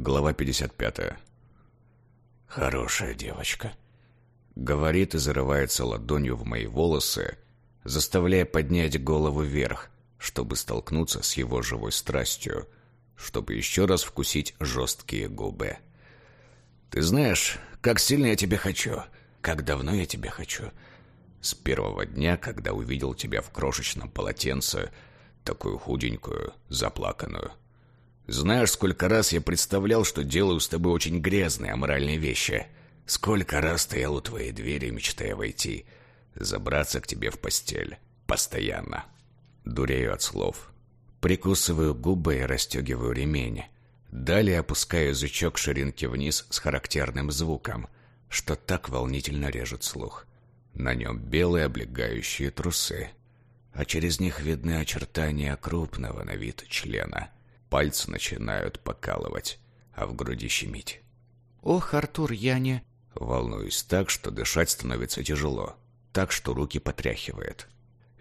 Глава 55. Хорошая девочка. Говорит и зарывается ладонью в мои волосы, заставляя поднять голову вверх, чтобы столкнуться с его живой страстью, чтобы еще раз вкусить жесткие губы. Ты знаешь, как сильно я тебя хочу, как давно я тебя хочу. С первого дня, когда увидел тебя в крошечном полотенце, такую худенькую, заплаканную. Знаешь, сколько раз я представлял, что делаю с тобой очень грязные, аморальные вещи. Сколько раз стоял у твоей двери, мечтая войти, забраться к тебе в постель. Постоянно. Дурею от слов. Прикусываю губы и расстегиваю ремень. Далее опускаю язычок ширинки вниз с характерным звуком, что так волнительно режет слух. На нем белые облегающие трусы, а через них видны очертания крупного на вид члена. Пальцы начинают покалывать, а в груди щемить. «Ох, Артур, я не...» Волнуюсь так, что дышать становится тяжело, так, что руки потряхивает.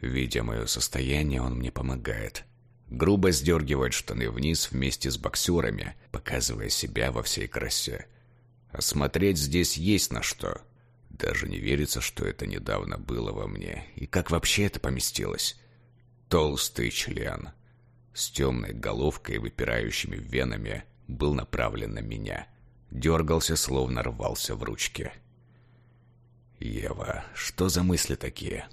Видя мое состояние, он мне помогает. Грубо сдергивает штаны вниз вместе с боксерами, показывая себя во всей красе. Осмотреть здесь есть на что. Даже не верится, что это недавно было во мне. И как вообще это поместилось? Толстый член с темной головкой и выпирающими венами был направлен на меня. Дергался, словно рвался в ручке. Ева, что за мысли такие?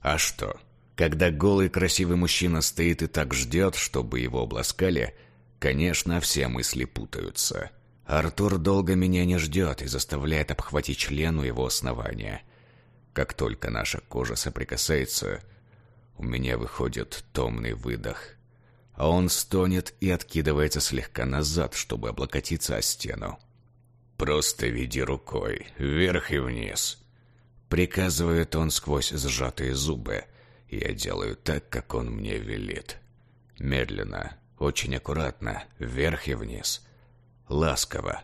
А что? Когда голый красивый мужчина стоит и так ждет, чтобы его обласкали, конечно, все мысли путаются. Артур долго меня не ждет и заставляет обхватить члену его основания. Как только наша кожа соприкасается, у меня выходит томный выдох, а он стонет и откидывается слегка назад, чтобы облокотиться о стену. «Просто веди рукой, вверх и вниз», — приказывает он сквозь сжатые зубы. Я делаю так, как он мне велит. Медленно, очень аккуратно, вверх и вниз — ласково.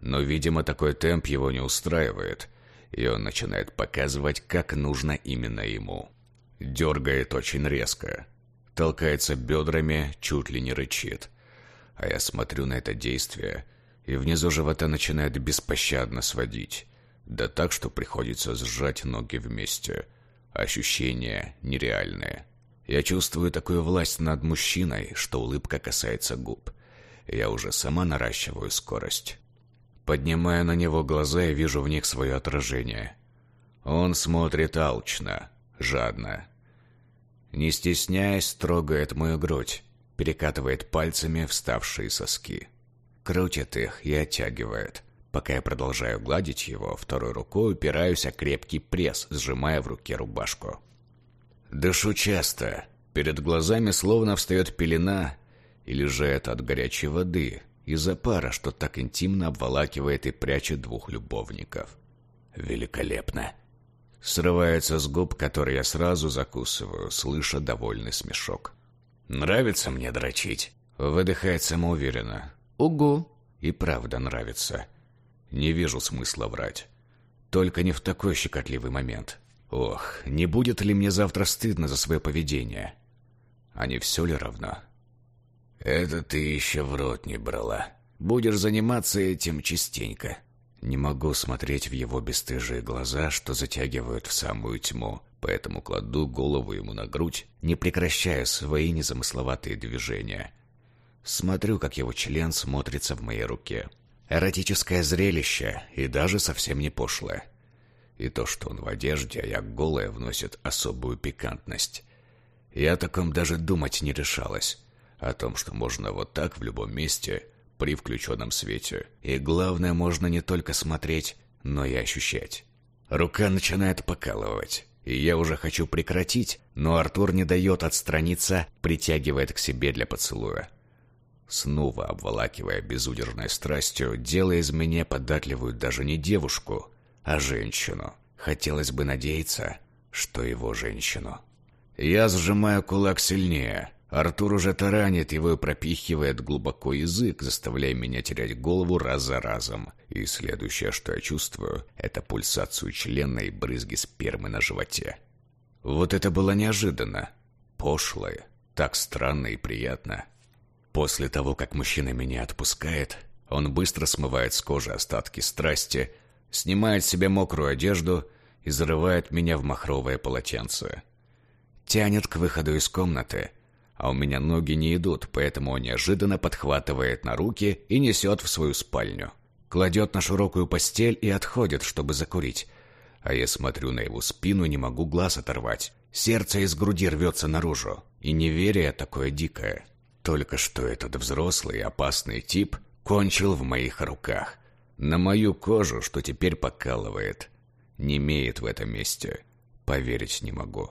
Но, видимо, такой темп его не устраивает, и он начинает показывать, как нужно именно ему. Дергает очень резко, толкается бедрами, чуть ли не рычит. А я смотрю на это действие, и внизу живота начинает беспощадно сводить. Да так, что приходится сжать ноги вместе. Ощущения нереальные. Я чувствую такую власть над мужчиной, что улыбка касается губ я уже сама наращиваю скорость. Поднимаю на него глаза и вижу в них свое отражение. Он смотрит алчно, жадно. Не стесняясь, трогает мою грудь, перекатывает пальцами вставшие соски. Крутит их и оттягивает. Пока я продолжаю гладить его, второй рукой упираюсь о крепкий пресс, сжимая в руке рубашку. Дышу часто. Перед глазами словно встает пелена, или же это от горячей воды, из-за пара, что так интимно обволакивает и прячет двух любовников. Великолепно. Срывается с губ, которые я сразу закусываю, слыша довольный смешок. Нравится мне дрочить. Выдыхает самоуверенно. Угу. И правда нравится. Не вижу смысла врать. Только не в такой щекотливый момент. Ох, не будет ли мне завтра стыдно за свое поведение? А не все ли равно? «Это ты еще в рот не брала. Будешь заниматься этим частенько». Не могу смотреть в его бесстыжие глаза, что затягивают в самую тьму, поэтому кладу голову ему на грудь, не прекращая свои незамысловатые движения. Смотрю, как его член смотрится в моей руке. Эротическое зрелище, и даже совсем не пошлое. И то, что он в одежде, а я голая, вносит особую пикантность. Я о таком даже думать не решалась о том, что можно вот так в любом месте при включенном свете. И главное, можно не только смотреть, но и ощущать. Рука начинает покалывать, и я уже хочу прекратить, но Артур не дает отстраниться, притягивает к себе для поцелуя. Снова обволакивая безудержной страстью, делая из меня податливую даже не девушку, а женщину. Хотелось бы надеяться, что его женщину. Я сжимаю кулак сильнее, Артур уже таранит его и пропихивает глубоко язык, заставляя меня терять голову раз за разом. И следующее, что я чувствую, это пульсацию члена и брызги спермы на животе. Вот это было неожиданно. Пошлое. Так странно и приятно. После того, как мужчина меня отпускает, Он быстро смывает с кожи остатки страсти, снимает с себя мокрую одежду и зарывает меня в махровое полотенце. Тянет к выходу из комнаты, а у меня ноги не идут, поэтому он неожиданно подхватывает на руки и несет в свою спальню. Кладет на широкую постель и отходит, чтобы закурить. А я смотрю на его спину и не могу глаз оторвать. Сердце из груди рвется наружу. И неверие такое дикое. Только что этот взрослый опасный тип кончил в моих руках. На мою кожу, что теперь покалывает. Не имеет в этом месте. Поверить не могу.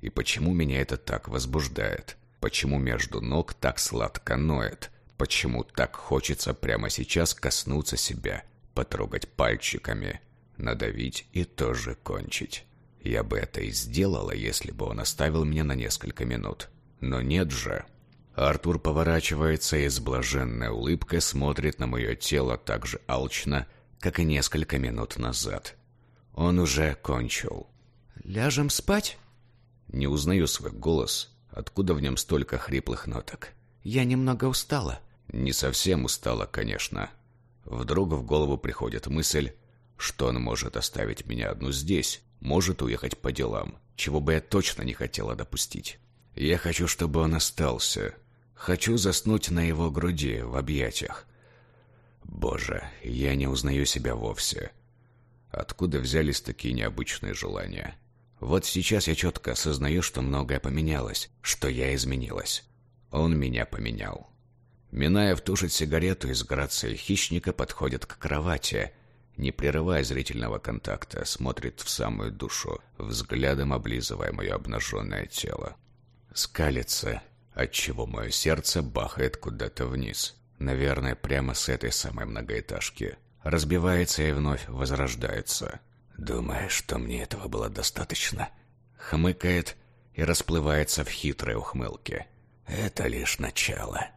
И почему меня это так возбуждает? Почему между ног так сладко ноет? Почему так хочется прямо сейчас коснуться себя, потрогать пальчиками, надавить и тоже кончить? Я бы это и сделала, если бы он оставил меня на несколько минут. Но нет же. Артур поворачивается и с блаженной улыбкой смотрит на мое тело так же алчно, как и несколько минут назад. Он уже кончил. «Ляжем спать?» Не узнаю свой голос. Откуда в нем столько хриплых ноток? «Я немного устала». Не совсем устала, конечно. Вдруг в голову приходит мысль, что он может оставить меня одну здесь, может уехать по делам, чего бы я точно не хотела допустить. Я хочу, чтобы он остался. Хочу заснуть на его груди, в объятиях. Боже, я не узнаю себя вовсе. Откуда взялись такие необычные желания? Вот сейчас я четко осознаю, что многое поменялось, что я изменилась. Он меня поменял. Минаев тушит сигарету и с грацией хищника подходит к кровати, не прерывая зрительного контакта, смотрит в самую душу, взглядом облизывая мое обнаженное тело скалится, отчего мое сердце бахает куда-то вниз. Наверное, прямо с этой самой многоэтажки. Разбивается и вновь возрождается. «Думаешь, что мне этого было достаточно?» Хмыкает и расплывается в хитрой ухмылке. «Это лишь начало».